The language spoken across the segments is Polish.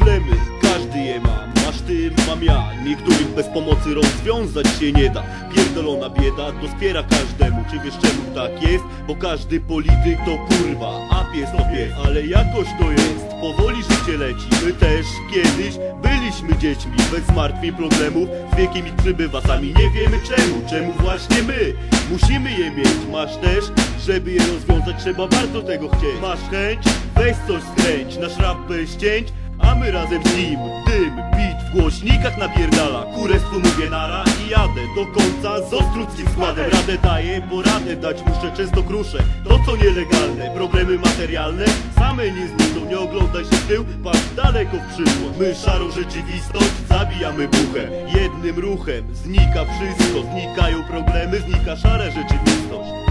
Problemy, każdy je ma. Masz ty, mam ja. Niektórych bez pomocy rozwiązać się nie da. Pierdolona bieda dospiera każdemu. Czy wiesz czemu tak jest? Bo każdy polityk to kurwa A pies to pies, ale jakoś to jest. Powoli życie leci. My też kiedyś byliśmy dziećmi. Bez zmartwień, problemów. Z wiekiem ich przybywa. Sami nie wiemy czemu. Czemu właśnie my? Musimy je mieć. Masz też, żeby je rozwiązać Trzeba bardzo tego chcieć. Masz chęć? Weź coś skręć. Nasz rap bez cięć a my razem z nim. Dym, bit w głośnikach napierdala. Kurestwu mówię nara i jadę Do końca. Z ostruckim składem Radę daję, bo radę dać muszę. Często kruszę to co nielegalne. Problemy materialne same nie znikną. Nie oglądaj się w tył, patrz daleko w przyszłość My szarą rzeczywistość zabijamy buchem Jednym ruchem znika wszystko. Znikają problemy, znika szara rzeczywistość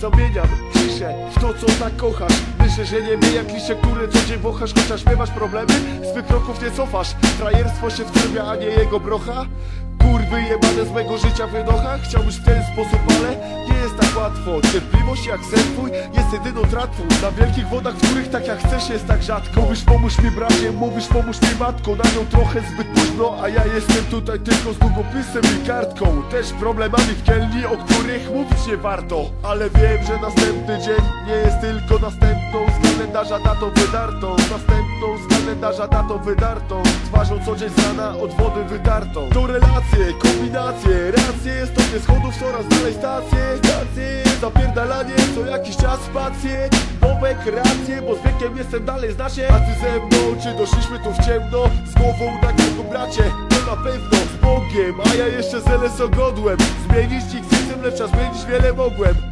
Zamieniam ciszę w to co tak kochasz Myślę, że nie wiem jak liście, które co dzień wąchasz Chociaż miewasz problemy, swych kroków nie cofasz. Frajerstwo się wtrybia, a nie jego brocha. Kurwy jebane z mego życia wynocha Chciałbyś w ten sposób, ale nie jest tak łatwo. Cierpliwość jak sen twój jest jedyną tratwą. Na wielkich wodach, w których tak jak chcesz jest tak rzadko. Mówisz pomóż mi bracie, mówisz pomóż mi matko. Na nią trochę zbyt późno, a ja jestem tutaj tylko z długopisem i kartką. Też problemami w kielni, o których mówić nie warto. Ale wiem, że następny dzień nie jest tylko następną. Z kalendarza datą wydartą. Następną z kalendarza datą wydartą. Twarzą co dzień z rana od wody wydartą. To relacje, kombinacje, racje. Stopnie schodów coraz dalej stacje zapierdalanie co jakiś czas spacje Bobek racje, bo z wiekiem jestem dalej znacznie A ty ze mną, czy doszliśmy tu w ciemno? Z głową na kilku bracie, to na pewno. Z Bogiem A ja jeszcze z LSO godłem Zmienić ci chcę, lecz zmienić wiele mogłem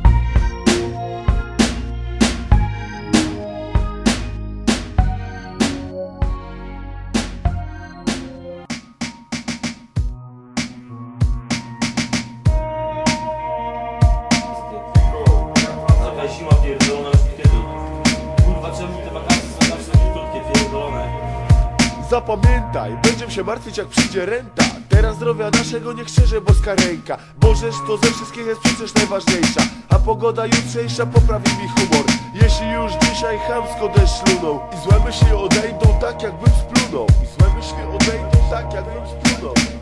Zapamiętaj, będziemy się martwić jak przyjdzie renta. Teraz zdrowia naszego niech szczerze boska ręka. Bożeż to ze wszystkich jest przecież najważniejsza. A pogoda jutrzejsza poprawi mi humor. Jeśli już dzisiaj chamsko deszcz luną I złe myśli odejdą tak jakbym splunął. I złe myśli odejdą tak jakbym splunął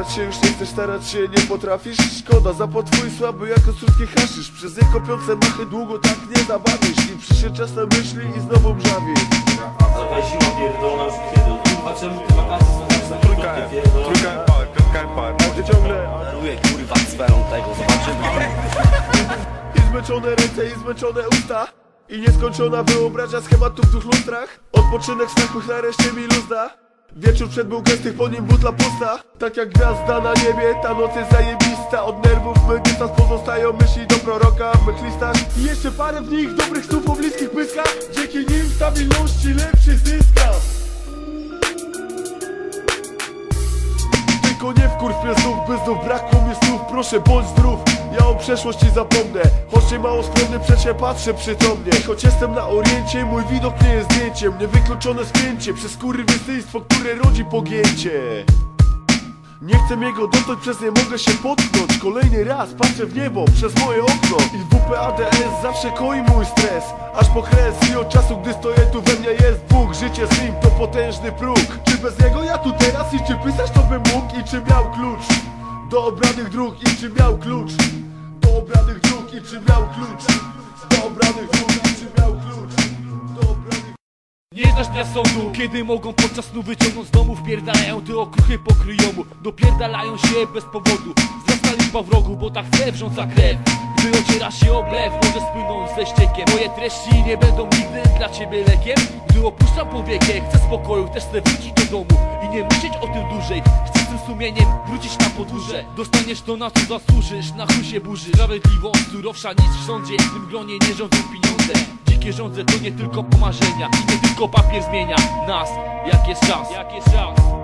Starać się już nie chcesz, starać się nie potrafisz. Szkoda, za twój słaby jak ostrutki haszysz. Przez nie kopiące machy długo tak nie zabawisz. I przyszedł czas na myśli i znowu mrzawisz Taka zima pierdolona już kiedy? Kurwa, czemu te wakacje są takie Trójka krótkie, F, pierdolone? trójka FR, piątka FR. Gdzie ciągle. Daruję kurwa sferą tego, zobaczymy. I zmęczone ręce i zmęczone usta. I nieskończona wyobraźnia schematów w dwóch lustrach. Odpoczynek smękłych nareszcie mi luzda Wieczór przed był gęstych, po nim butla pusta. Tak jak gwiazda na niebie, ta noc jest zajebista. Od nerwów my pozostają myśli do proroka w mych listach I jeszcze parę w nich dobrych słów o bliskich pyskach. Dzięki nim stabilności lepszy zyskam Tylko nie wkurw mnie znów, by znów brakło mi słów Proszę bądź zdrów, ja o przeszłości zapomnę. Choć nie mało skromny, przecie patrzę przytomnie. Choć jestem na oriencie, mój widok nie jest zdjęciem. Niewykluczone spięcie przez kurwystyństwo, które rodzi pogięcie. Nie chcę jego dotknąć, przez nie mogę się potknąć. Kolejny raz patrzę w niebo przez moje okno I WPADS zawsze koi mój stres. Aż po kres i od czasu, gdy stoję tu we mnie jest Bóg. Życie z nim to potężny próg. Czy bez niego ja tu teraz i czy pisać to bym mógł? I czy miał klucz do obranych dróg? I czy miał klucz do obranych dróg? I czy miał klucz do obranych dróg? I czy miał klucz do obranych Nie znasz dnia sądu, kiedy mogą podczas snu wyciągnąć z domu Wpierdalają te okruchy po kryjomu. Dopierdalają się bez powodu. Wzrasta liczba wrogów, bo tak chce wrząc za krew Gdy ociera się o blew, może spłynąć ze ściekiem. Moje treści nie będą nigdy dla ciebie lekiem. Gdy opuszczam powiekę, chcę spokoju Też chcę wrócić do domu i nie myśleć o tym dłużej. Chcę z tym sumieniem wrócić na podwórze. Dostaniesz to na co zasłużysz, na chuj się burzy. Sprawiedliwość surowsza niż w sądzie W tym gronie nie rządzą pieniądze. Dzikie rządze to nie tylko pomarzenia I nie tylko papier zmienia nas, jak jest czas? Jak jest czas